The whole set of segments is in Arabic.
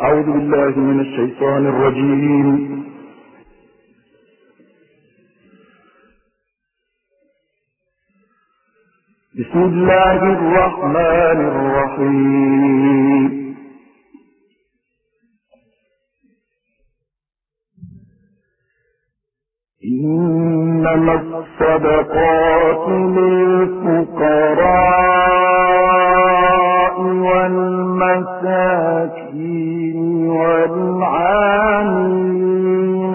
أعوذ بالله من الشيطان الرجيم. بسم الله الرحمن الرحيم. إنما الصدقات للفقراء. والمساكين والعاملين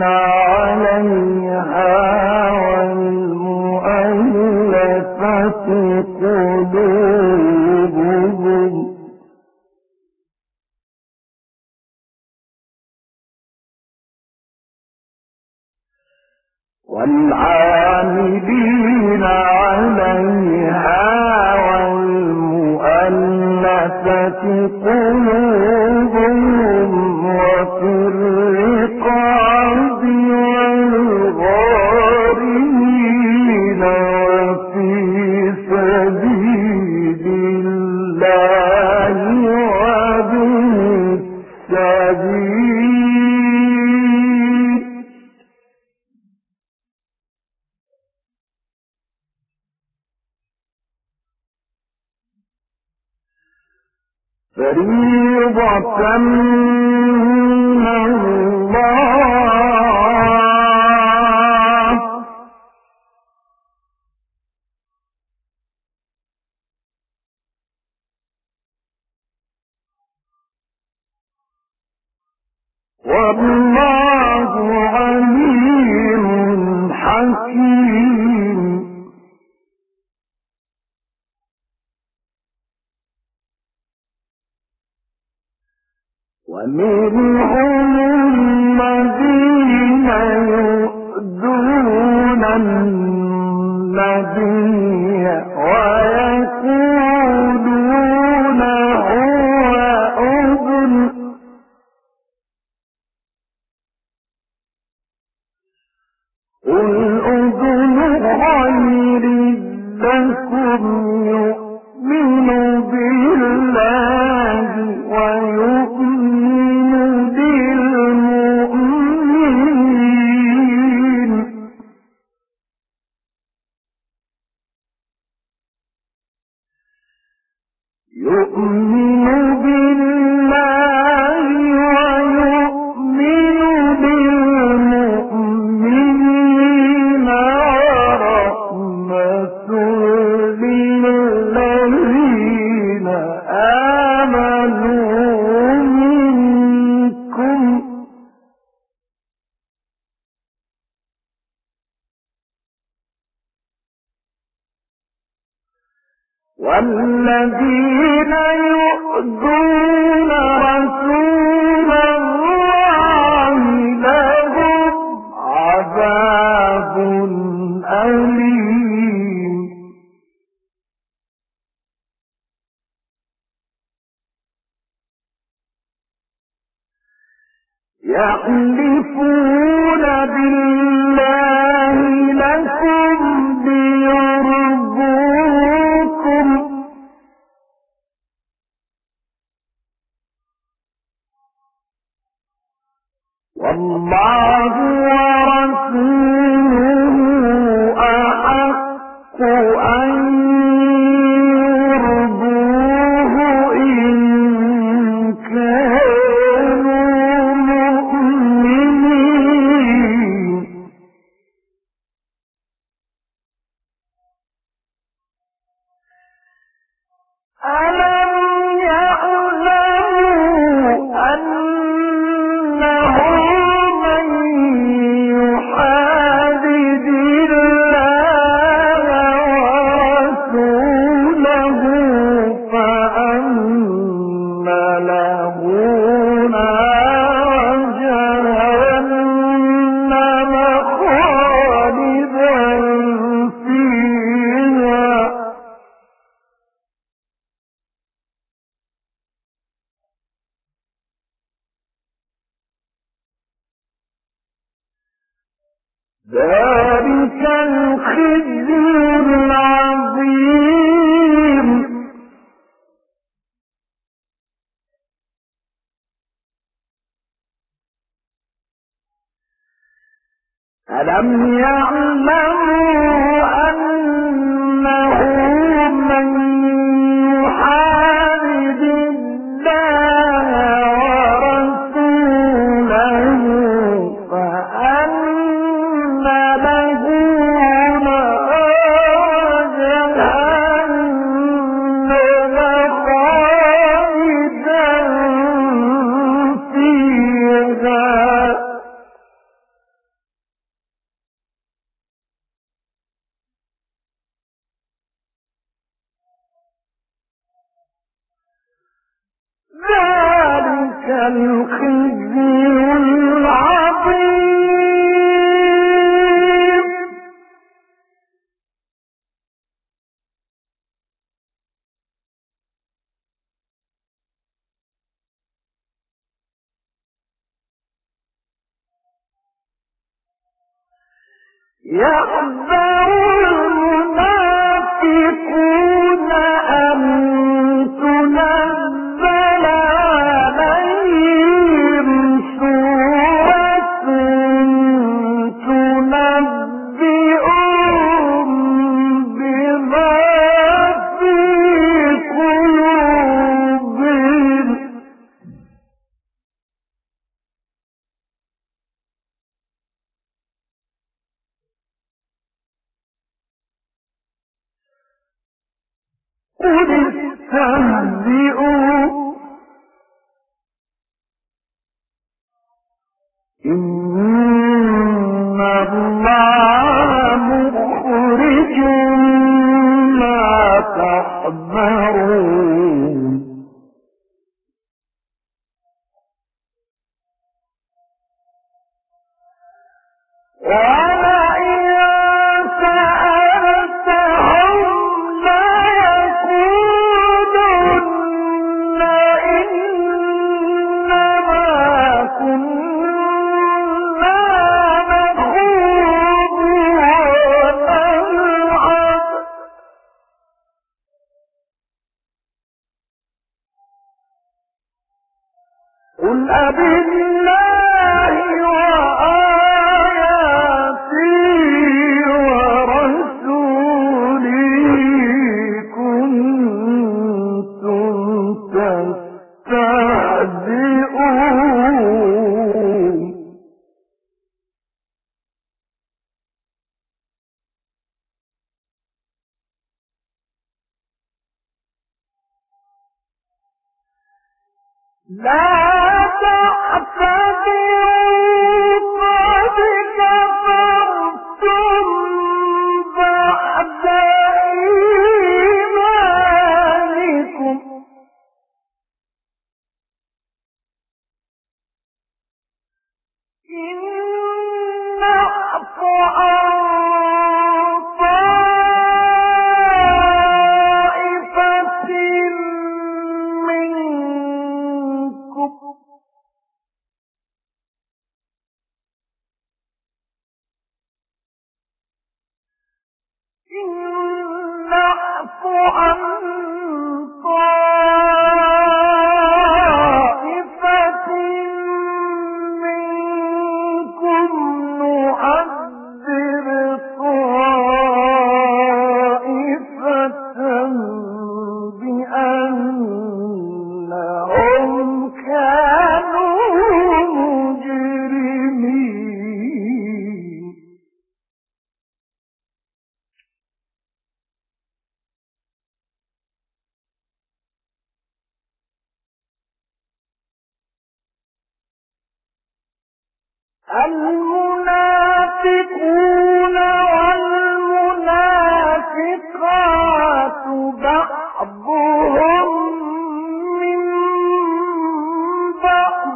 عليها والمؤلفة قلوبهم. والعاملين मेरी ذلك العظيم. ألم يعلم يحذر المنافقون والمنافقات بعضهم من بعض.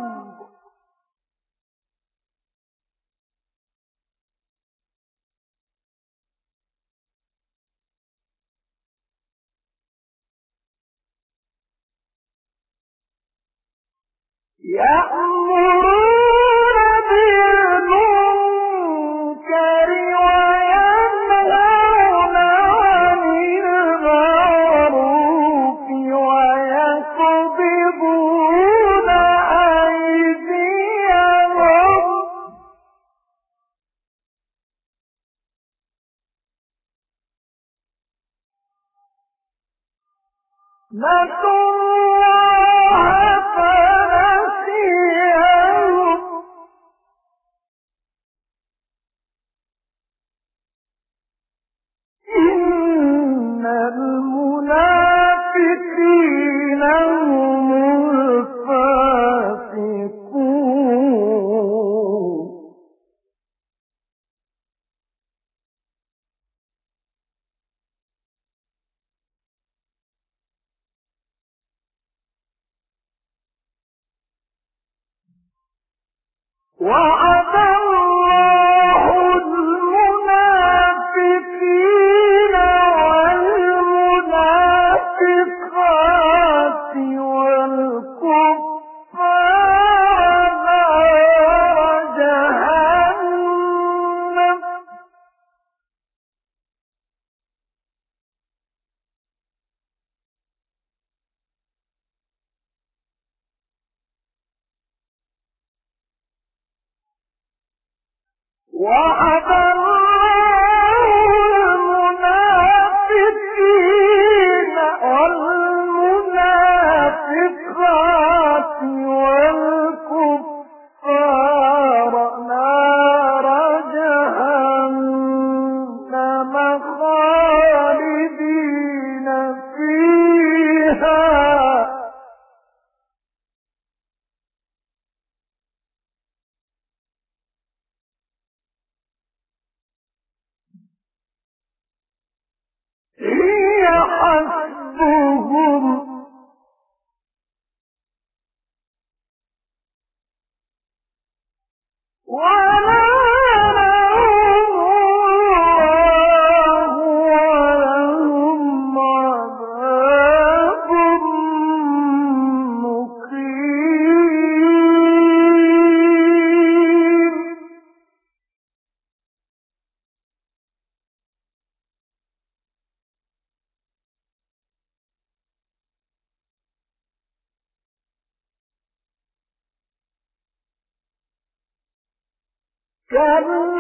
يأمرون نسوا Wow. كالذين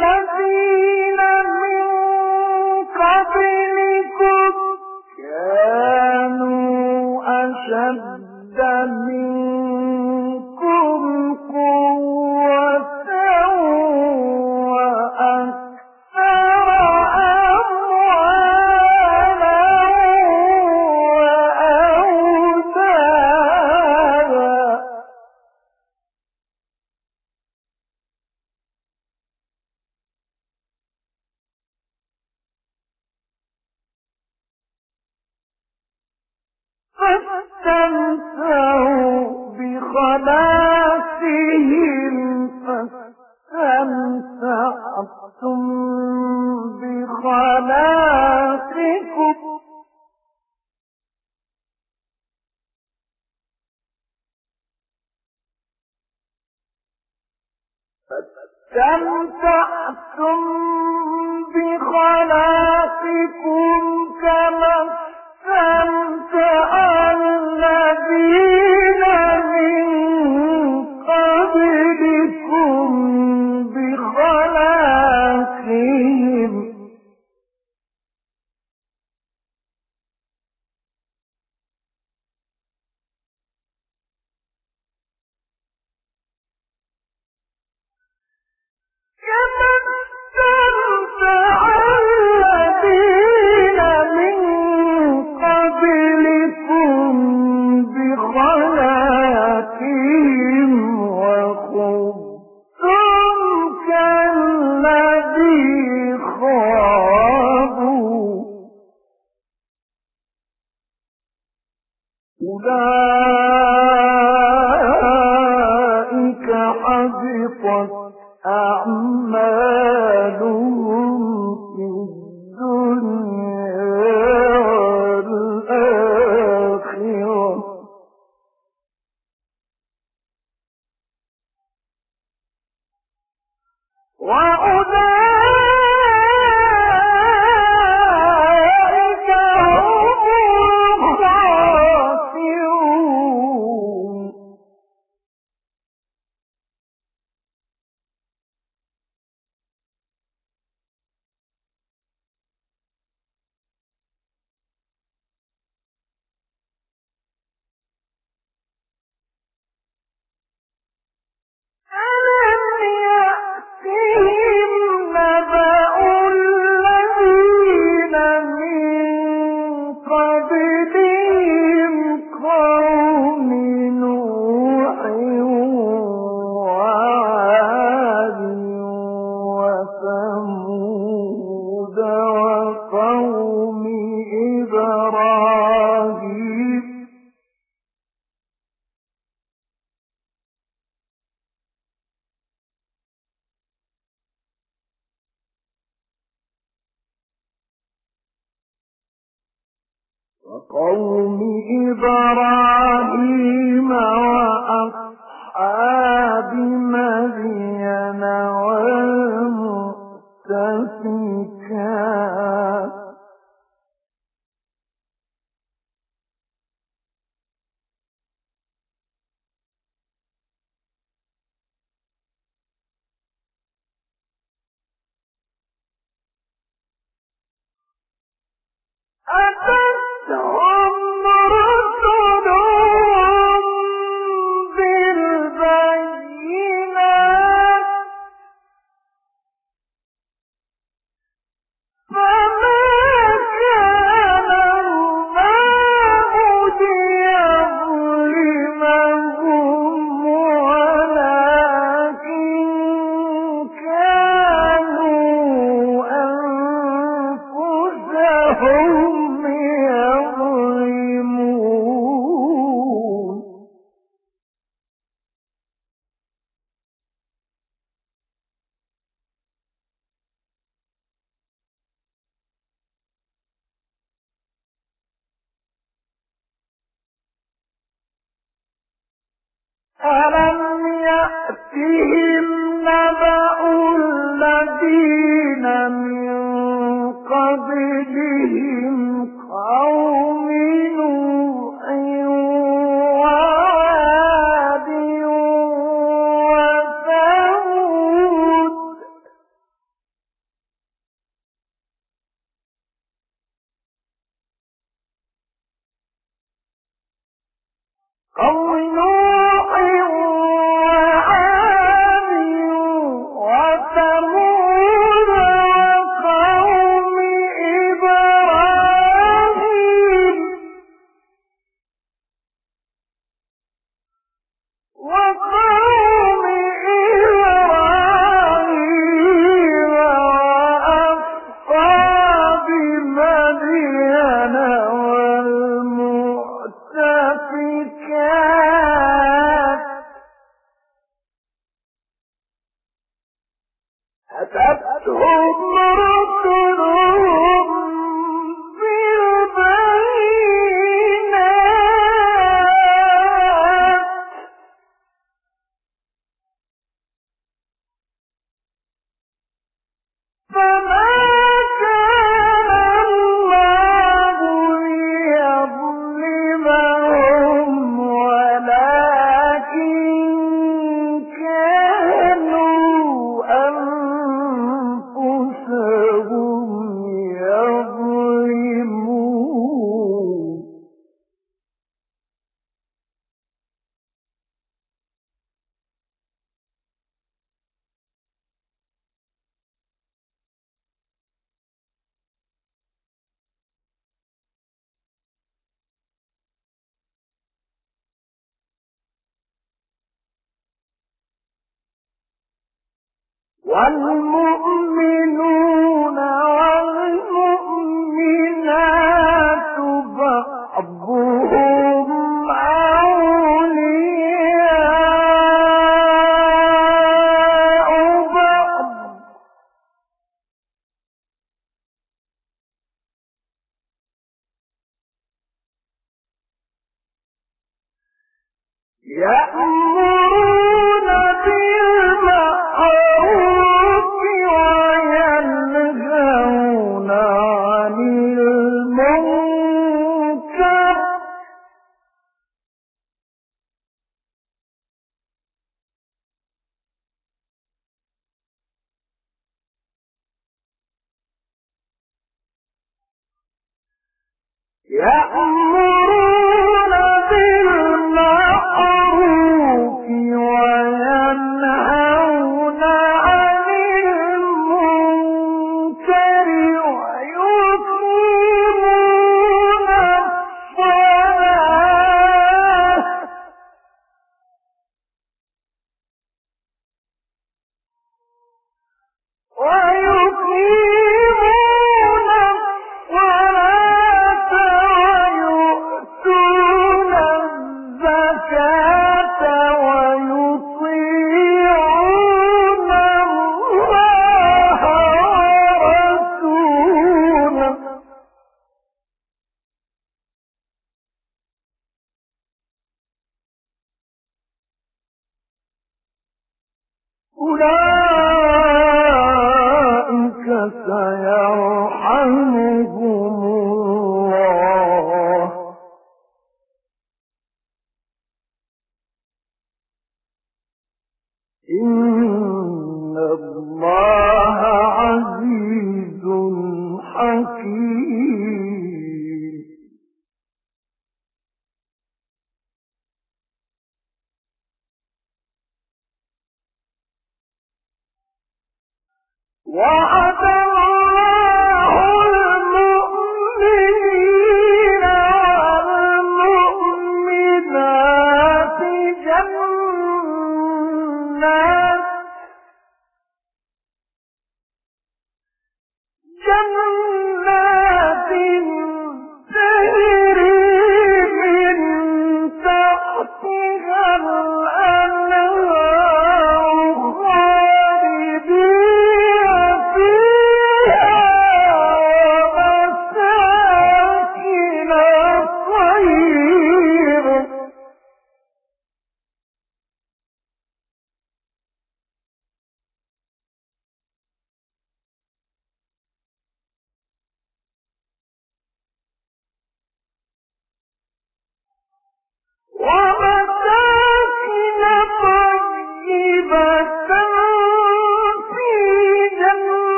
وقوم من قبلهم أتتهم والمؤمنون يأمرون أولئك سيرحمهم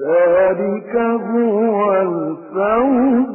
ذلك هو الفوز.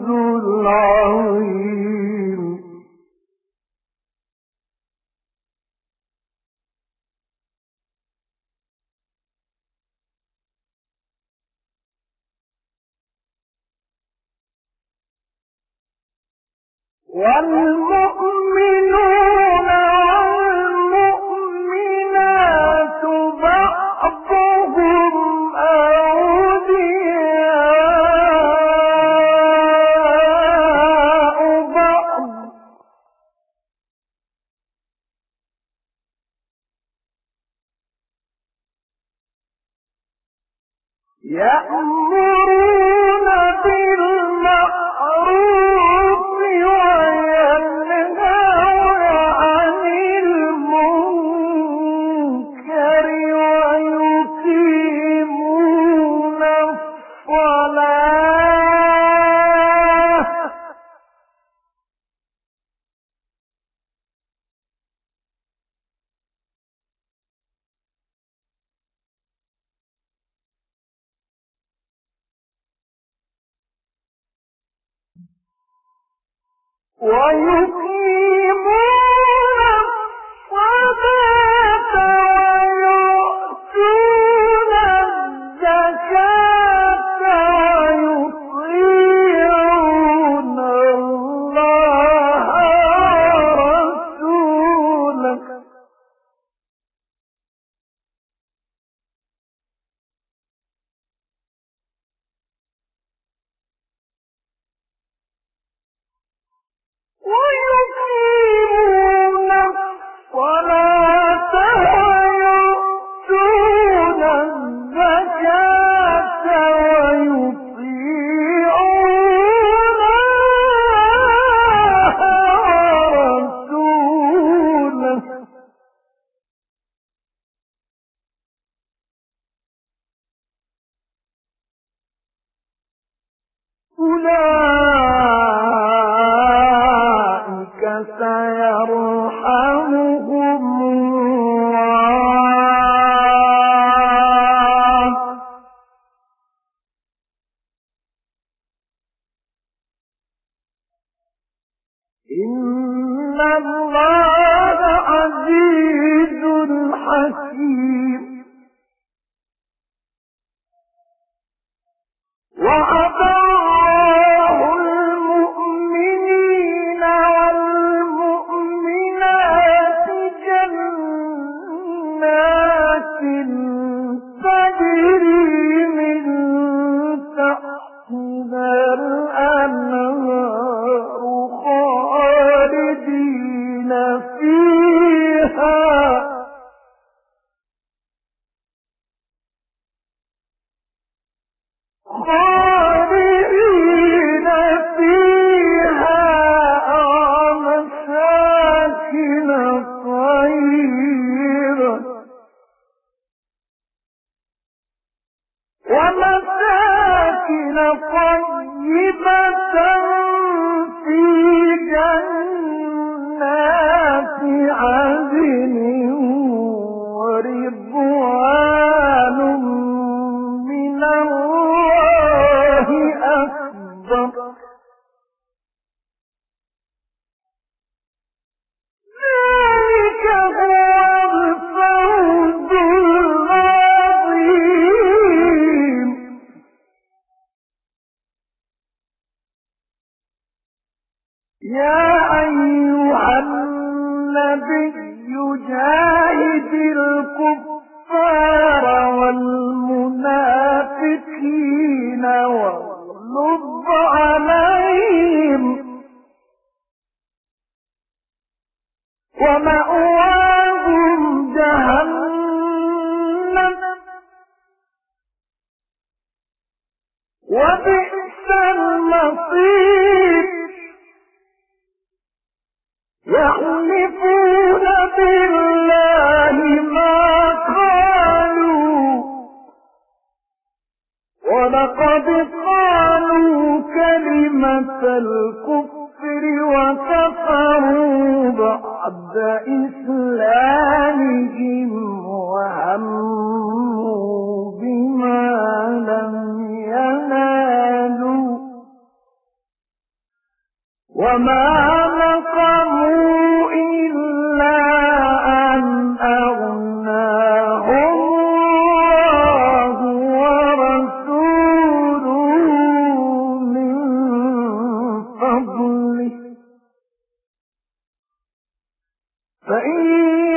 ويقيمون حكيم وعد وبئس المصير يحلفون بالله ما قالوا ولقد قالوا كلمة الكفر وكفروا بعد إسلامهم وهم وما إلا أن الله ورسوله من فضله فإن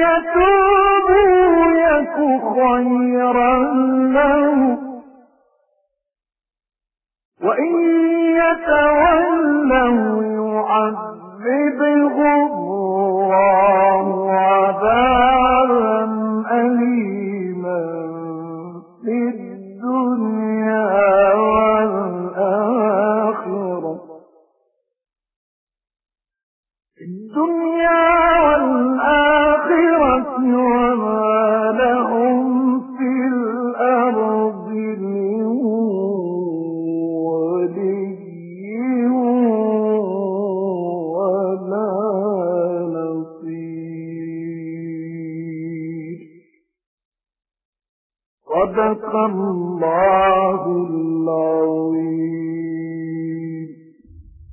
يتوبوا يك خيرا وإن يتولوا يعذبهم الله